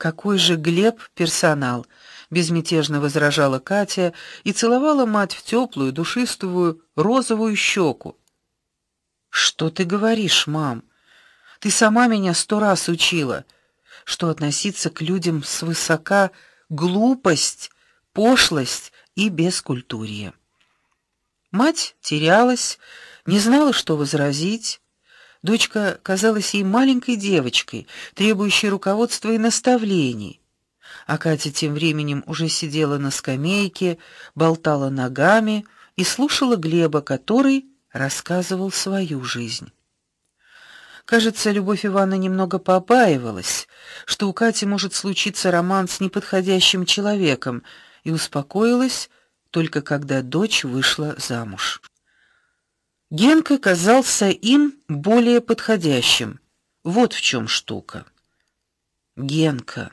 Какой же Глеб персонал, безмятежно возражала Катя и целовала мать в теплую, душистую розовую щеку. Что ты говоришь, мам? Ты сама меня сто раз учила, что относиться к людям свысока глупость, пошлость и бескультурье. Мать терялась, не знала, что возразить. Дочка казалась ей маленькой девочкой, требующей руководства и наставлений. А Катя тем временем уже сидела на скамейке, болтала ногами и слушала Глеба, который рассказывал свою жизнь. Кажется, Любовь Ивановна немного побаивалась, что у Кати может случиться роман с неподходящим человеком, и успокоилась только когда дочь вышла замуж. Генка казался им более подходящим. Вот в чем штука. Генка,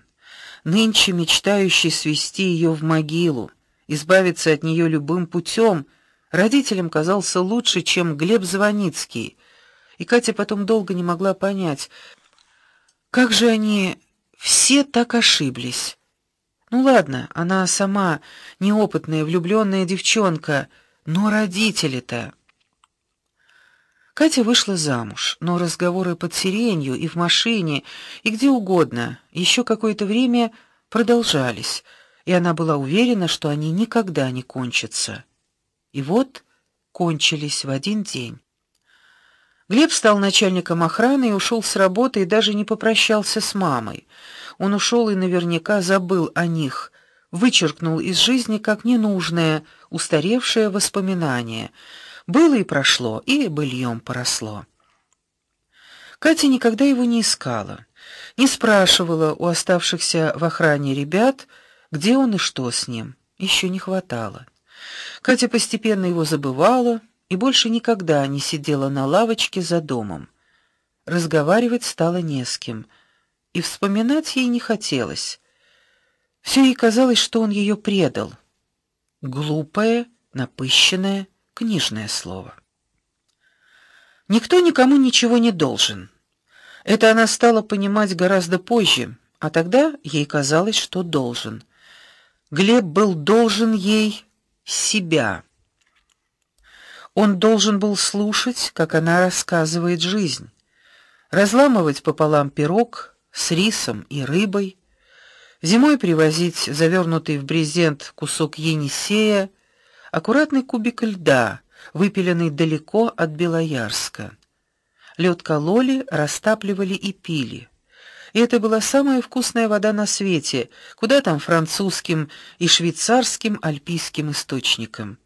нынче мечтающий свести ее в могилу, избавиться от нее любым путем, родителям казался лучше, чем Глеб Звоницкий. И Катя потом долго не могла понять, как же они все так ошиблись. Ну ладно, она сама неопытная, влюбленная девчонка, но родители-то Катя вышла замуж, но разговоры под сиренью и в машине, и где угодно еще какое-то время продолжались, и она была уверена, что они никогда не кончатся. И вот кончились в один день. Глеб стал начальником охраны и ушел с работы и даже не попрощался с мамой. Он ушел и наверняка забыл о них, вычеркнул из жизни как ненужное, устаревшее воспоминание — было и прошло, и быльем поросло. Катя никогда его не искала, не спрашивала у оставшихся в охране ребят, где он и что с ним. Еще не хватало. Катя постепенно его забывала и больше никогда не сидела на лавочке за домом. Разговаривать стало не с кем, и вспоминать ей не хотелось. Все ей казалось, что он ее предал. Глупая, напыщенная, книжное слово. Никто никому ничего не должен. Это она стала понимать гораздо позже, а тогда ей казалось, что должен. Глеб был должен ей себя. Он должен был слушать, как она рассказывает жизнь, разламывать пополам пирог с рисом и рыбой, зимой привозить завернутый в брезент кусок енисея аккуратный кубик льда, выпиленный далеко от Белоярска. Лед кололи, растапливали и пили. И это была самая вкусная вода на свете, куда там французским и швейцарским альпийским источникам.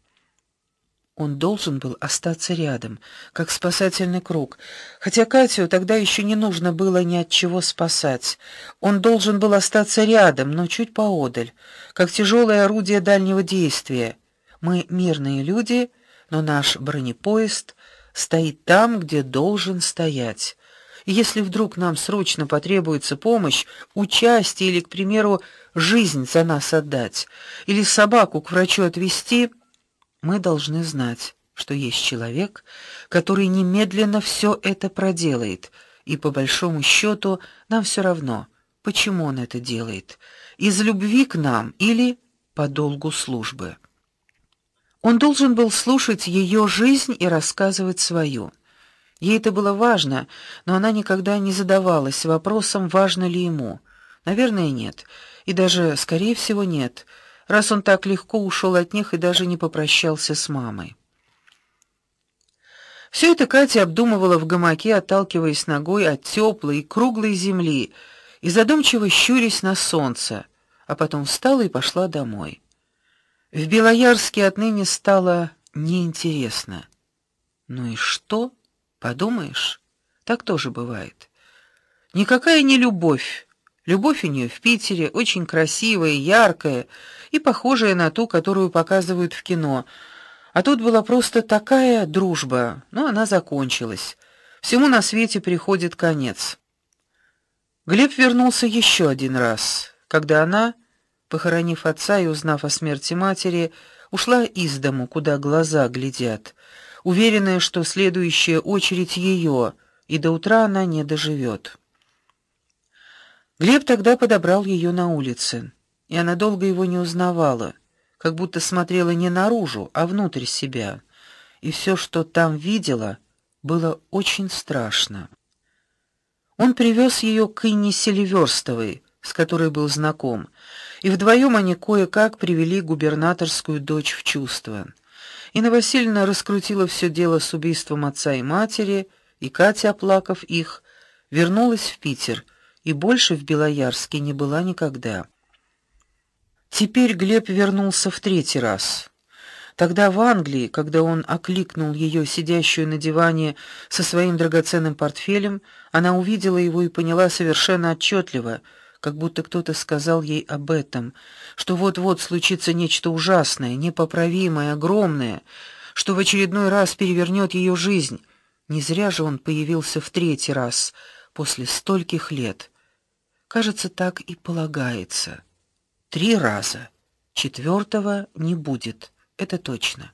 Он должен был остаться рядом, как спасательный круг, хотя Катю тогда еще не нужно было ни от чего спасать. Он должен был остаться рядом, но чуть поодаль, как тяжелое орудие дальнего действия. Мы мирные люди, но наш бронепоезд стоит там, где должен стоять. И если вдруг нам срочно потребуется помощь, участие или, к примеру, жизнь за нас отдать, или собаку к врачу отвезти, мы должны знать, что есть человек, который немедленно все это проделает, и по большому счету нам все равно, почему он это делает: из любви к нам или по долгу службы. Он должен был слушать ее жизнь и рассказывать свою. Ей это было важно, но она никогда не задавалась вопросом, важно ли ему. Наверное, нет, и даже, скорее всего, нет, раз он так легко ушел от них и даже не попрощался с мамой. Все это Катя обдумывала в гамаке, отталкиваясь ногой от теплой и круглой земли и задумчиво щурясь на солнце, а потом встала и пошла домой. В Белоярске отныне стало неинтересно. Ну и что? Подумаешь, так тоже бывает. Никакая не любовь. Любовь у нее в Питере очень красивая, яркая и похожая на ту, которую показывают в кино. А тут была просто такая дружба, но она закончилась. Всему на свете приходит конец. Глеб вернулся еще один раз, когда она похоронив отца и узнав о смерти матери, ушла из дому, куда глаза глядят, уверенная, что следующая очередь ее, и до утра она не доживет. Глеб тогда подобрал ее на улице, и она долго его не узнавала, как будто смотрела не наружу, а внутрь себя. И все, что там видела, было очень страшно. Он привез ее к Инне Селиверстовой, с которой был знаком, и вдвоем они кое-как привели губернаторскую дочь в чувство. Инна Васильевна раскрутила все дело с убийством отца и матери, и Катя, оплакав их, вернулась в Питер и больше в Белоярске не была никогда. Теперь Глеб вернулся в третий раз. Тогда в Англии, когда он окликнул ее, сидящую на диване со своим драгоценным портфелем, она увидела его и поняла совершенно отчетливо, как будто кто-то сказал ей об этом, что вот-вот случится нечто ужасное, непоправимое, огромное, что в очередной раз перевернет ее жизнь. Не зря же он появился в третий раз после стольких лет. Кажется, так и полагается. Три раза. Четвертого не будет. Это точно.